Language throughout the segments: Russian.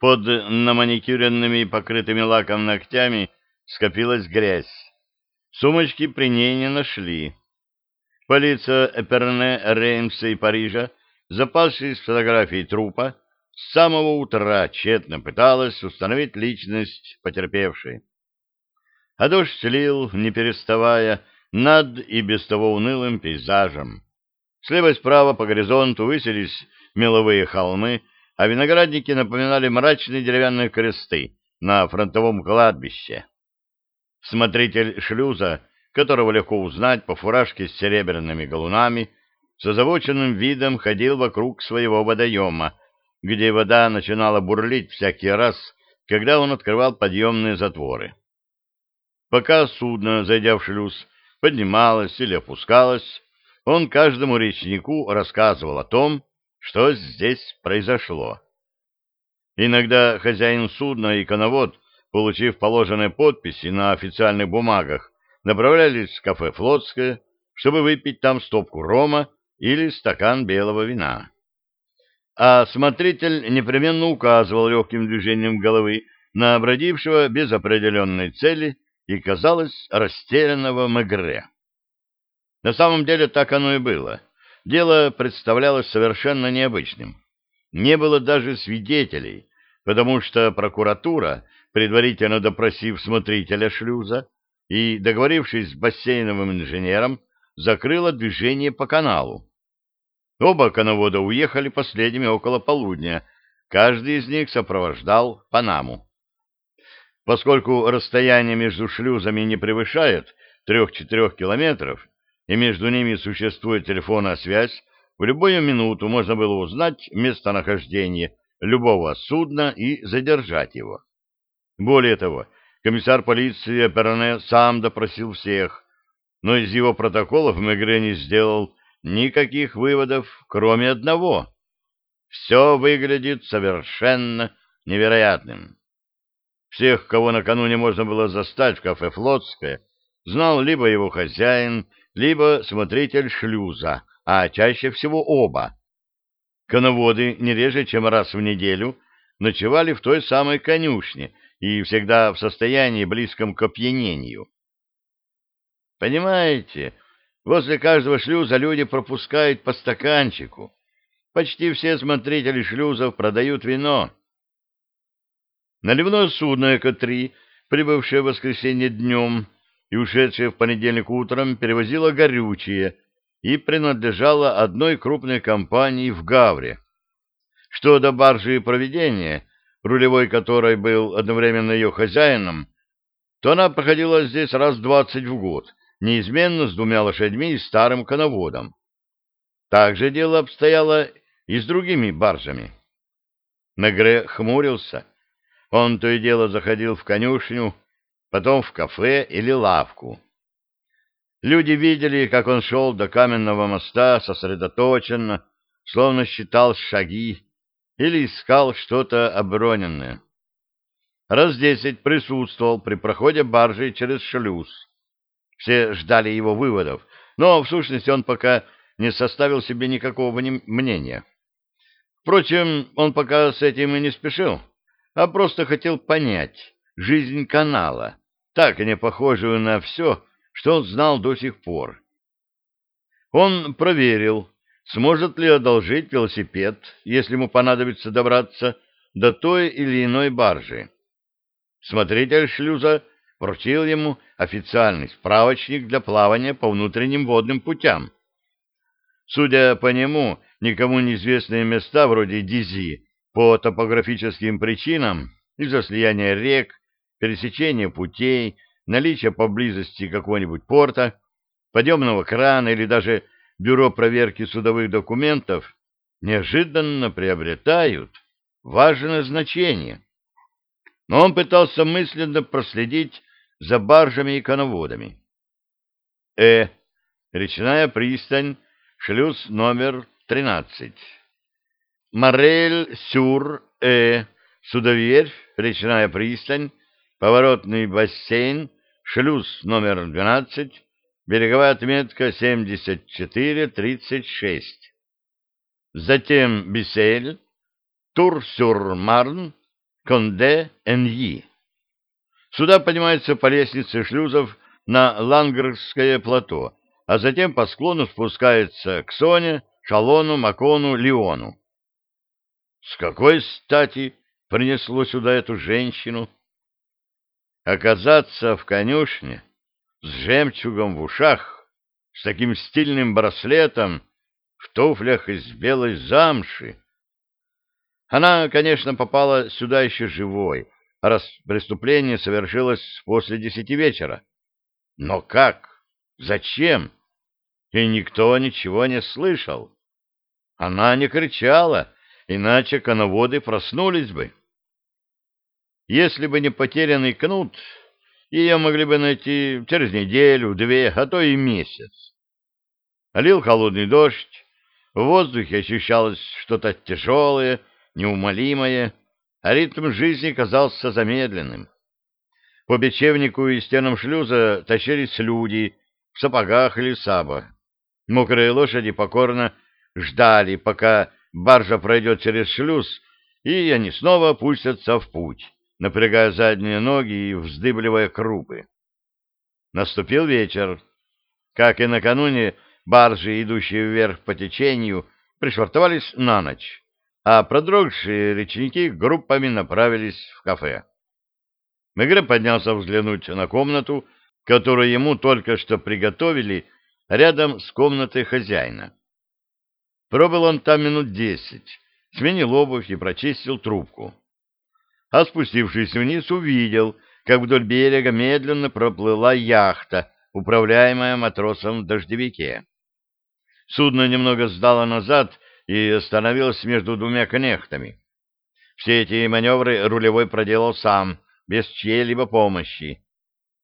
Под наманикюренными покрытыми лаком ногтями скопилась грязь. Сумочки при ней не нашли. Полиция Эперне, Реймса и Парижа, запасшись фотографией трупа, с самого утра тщетно пыталась установить личность потерпевшей. А дождь лил, не переставая, над и без того унылым пейзажем. Слева и справа по горизонту высились меловые холмы, а виноградники напоминали мрачные деревянные кресты на фронтовом кладбище. Смотритель шлюза, которого легко узнать по фуражке с серебряными галунами, с озабоченным видом ходил вокруг своего водоема, где вода начинала бурлить всякий раз, когда он открывал подъемные затворы. Пока судно, зайдя в шлюз, поднималось или опускалось, он каждому речнику рассказывал о том, что здесь произошло. Иногда хозяин судна и коновод, получив положенные подписи на официальных бумагах, направлялись в кафе «Флотское», чтобы выпить там стопку рома или стакан белого вина. А смотритель непременно указывал легким движением головы на обродившего без определенной цели и, казалось, растерянного Мегре. На самом деле так оно и было. Дело представлялось совершенно необычным. Не было даже свидетелей, потому что прокуратура, предварительно допросив смотрителя шлюза и договорившись с бассейновым инженером, закрыла движение по каналу. Оба коновода уехали последними около полудня, каждый из них сопровождал Панаму. Поскольку расстояние между шлюзами не превышает трех-четырех километров, и между ними существует телефонная связь, в любую минуту можно было узнать местонахождение любого судна и задержать его. Более того, комиссар полиции Пероне сам допросил всех, но из его протоколов Мегре не сделал никаких выводов, кроме одного. Все выглядит совершенно невероятным. Всех, кого накануне можно было застать в кафе «Флотское», знал либо его хозяин, либо смотритель шлюза, а чаще всего оба. Коноводы не реже, чем раз в неделю, ночевали в той самой конюшне и всегда в состоянии близком к опьянению. Понимаете, возле каждого шлюза люди пропускают по стаканчику. Почти все смотрители шлюзов продают вино. Наливное судно «Эко-3», прибывшее в воскресенье днем и ушедшее в понедельник утром, перевозило горючее и принадлежало одной крупной компании в Гавре. Что до баржи проведения, рулевой которой был одновременно ее хозяином, то она проходила здесь раз двадцать в год, неизменно с двумя лошадьми и старым коноводом. Так же дело обстояло и с другими баржами. Мегре хмурился. Он то и дело заходил в конюшню, потом в кафе или лавку. Люди видели, как он шел до каменного моста сосредоточенно, словно считал шаги или искал что-то оброненное. Раз десять присутствовал при проходе баржи через шлюз. Все ждали его выводов, но, в сущности, он пока не составил себе никакого мнения. Впрочем, он пока с этим и не спешил, а просто хотел понять жизнь канала, так не похожую на все, что он знал до сих пор. Он проверил, сможет ли одолжить велосипед, если ему понадобится добраться до той или иной баржи. Смотритель шлюза вручил ему официальный справочник для плавания по внутренним водным путям. Судя по нему, никому неизвестные места вроде Дизи по топографическим причинам из-за слияния рек, пересечения путей, наличия поблизости какого-нибудь порта, подъемного крана или даже бюро проверки судовых документов неожиданно приобретают важное значение. Но он пытался мысленно проследить за баржами и коноводами. Э. Речная пристань, шлюз номер 13. Морель-Сюр-Э. Судоверфь, речная пристань, поворотный бассейн, шлюз номер 12, береговая отметка 74-36. Затем Биссель, Тур-Сюр-Марн, Конде-Эньи. Сюда поднимается по лестнице шлюзов на Лангерское плато, а затем по склону спускается к Соне, Шалону, Макону, Леону. С какой стати принесло сюда эту женщину? Оказаться в конюшне с жемчугом в ушах, с таким стильным браслетом, в туфлях из белой замши. Она, конечно, попала сюда еще живой, раз преступление совершилось после десяти вечера. Но как? Зачем? И никто ничего не слышал. Она не кричала, иначе коноводы проснулись бы. Если бы не потерянный кнут, ее могли бы найти через неделю, две, а то и месяц. Лил холодный дождь, в воздухе ощущалось что-то тяжелое, неумолимое, а ритм жизни казался замедленным. По бечевнику и стенам шлюза тащились люди в сапогах или саба. Мокрые лошади покорно ждали, пока баржа пройдет через шлюз, и они снова пустятся в путь, напрягая задние ноги и вздыбливая крупы. Наступил вечер. Как и накануне, баржи, идущие вверх по течению, пришвартовались на ночь, а продрогшие речники группами направились в кафе. Мегре поднялся взглянуть на комнату, которую ему только что приготовили рядом с комнатой хозяина. Пробыл он там минут десять, сменил обувь и прочистил трубку. А спустившись вниз, увидел, как вдоль берега медленно проплыла яхта, управляемая матросом в дождевике. Судно немного сдало назад и остановилось между двумя кнехтами. Все эти маневры рулевой проделал сам, без чьей-либо помощи.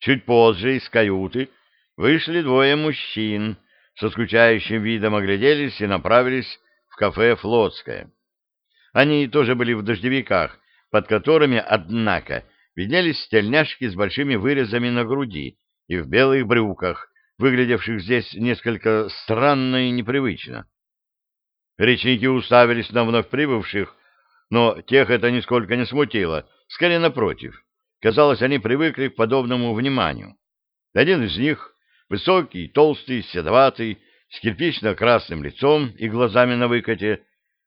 Чуть позже из каюты вышли двое мужчин, со скучающим видом огляделись и направились в кафе «Флотское». Они тоже были в дождевиках, под которыми, однако, виднелись тельняшки с большими вырезами на груди и в белых брюках, выглядевших здесь несколько странно и непривычно. Речники уставились на вновь прибывших, но тех это нисколько не смутило, скорее напротив. Казалось, они привыкли к подобному вниманию. Один из них, высокий, толстый, седоватый, с кирпично-красным лицом и глазами на выкате,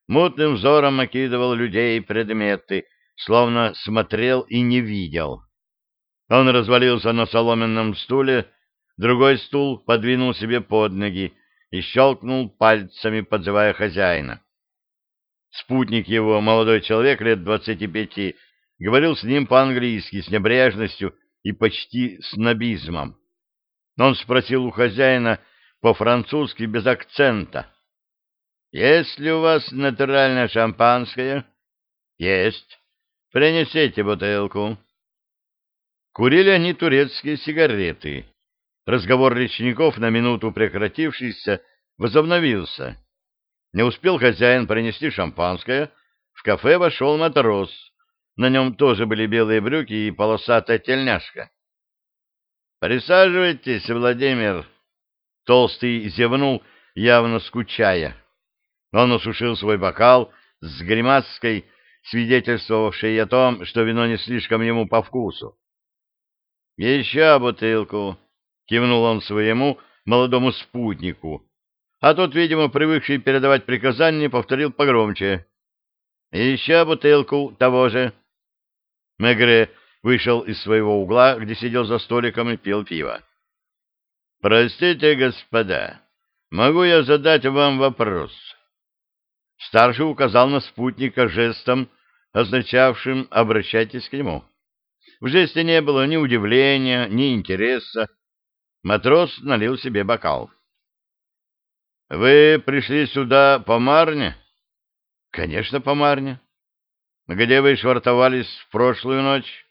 мутным взором окидывал людей и предметы, словно смотрел и не видел. Он развалился на соломенном стуле, Другой стул подвинул себе под ноги и щелкнул пальцами, подзывая хозяина. Спутник его, молодой человек лет двадцати пяти, говорил с ним по-английски, с небрежностью и почти с набизмом. Он спросил у хозяина по-французски без акцента. «Есть ли у вас натуральное шампанское?» «Есть. Принесите бутылку». Курили они турецкие сигареты. Разговор речников, на минуту прекратившийся, возобновился. Не успел хозяин принести шампанское, в кафе вошел матрос. На нем тоже были белые брюки и полосатая тельняшка. «Присаживайтесь, Владимир!» Толстый зевнул, явно скучая. Он осушил свой бокал с гримаской, свидетельствовавшей о том, что вино не слишком ему по вкусу. «Еще бутылку!» кивнул он своему молодому спутнику, а тот, видимо, привыкший передавать приказания, повторил погромче. «Еще бутылку того же». Мегре вышел из своего угла, где сидел за столиком и пил пиво. «Простите, господа, могу я задать вам вопрос?» Старший указал на спутника жестом, означавшим «обращайтесь к нему». В жесте не было ни удивления, ни интереса, Матрос налил себе бокал. — Вы пришли сюда по Марне? — Конечно, по Марне. — Где вы швартовались в прошлую ночь?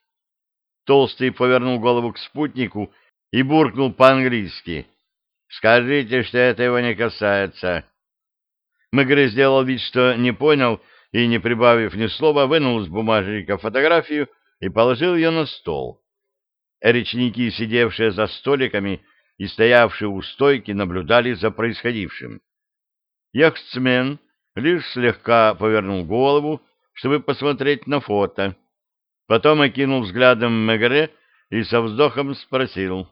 Толстый повернул голову к спутнику и буркнул по-английски. — Скажите, что это его не касается. Мегре сделал вид, что не понял, и, не прибавив ни слова, вынул из бумажника фотографию и положил ее на стол. Речники, сидевшие за столиками и стоявшие у стойки, наблюдали за происходившим. Яхтсмен лишь слегка повернул голову, чтобы посмотреть на фото, Потом окинул взглядом Мегре и со вздохом спросил.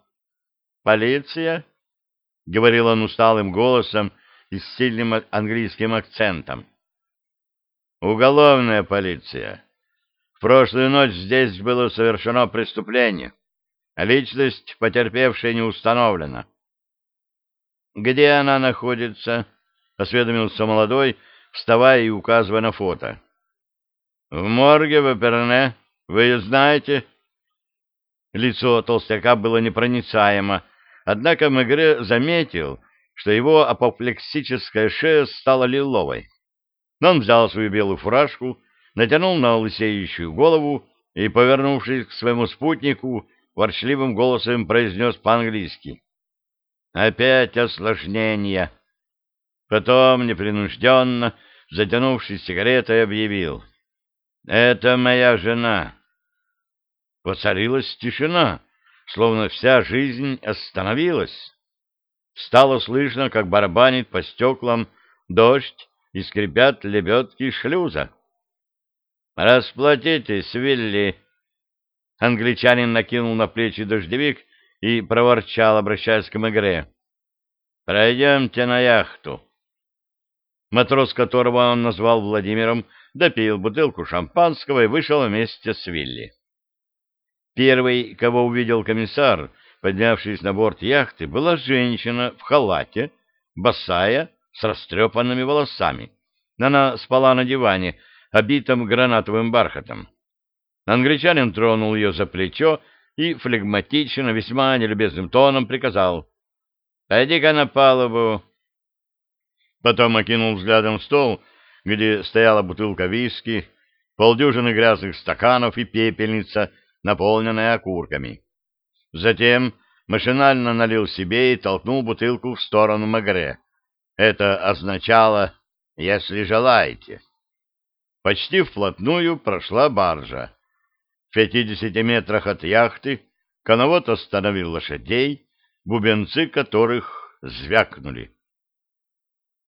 «Полиция?» — говорил он усталым голосом и с сильным английским акцентом. «Уголовная полиция. В прошлую ночь здесь было совершено преступление. Личность потерпевшей не установлена». «Где она находится?» — осведомился молодой, вставая и указывая на фото. «В морге в Эперне. Вы ее знаете?» Лицо толстяка было непроницаемо, однако Мегре заметил, что его апоплексическая шея стала лиловой. Но он взял свою белую фуражку, натянул на лысеющую голову и, повернувшись к своему спутнику, ворчливым голосом произнес по-английски. «Опять осложнения!» Потом, непринужденно, затянувшись сигаретой, объявил. «Это моя жена». Воцарилась тишина, словно вся жизнь остановилась. Стало слышно, как барабанит по стеклам дождь и скрипят лебедки шлюза. «Расплатитесь, Вилли!» Англичанин накинул на плечи дождевик и проворчал, обращаясь к Мегре. «Пройдемте на яхту». Матрос, которого он назвал Владимиром, допил бутылку шампанского и вышел вместе с Вилли. Первый, кого увидел комиссар, поднявшись на борт яхты, была женщина в халате, босая, с растрепанными волосами. Она спала на диване, обитом гранатовым бархатом. Англичанин тронул ее за плечо и флегматично, весьма нелюбезным тоном приказал «Пойди-ка на палубу». Потом окинул взглядом стол, где стояла бутылка виски, полдюжины грязных стаканов и пепельница, наполненная окурками. Затем машинально налил себе и толкнул бутылку в сторону Магре. Это означало «если желаете». Почти вплотную прошла баржа. В пятидесяти метрах от яхты коновод остановил лошадей, бубенцы которых звякнули.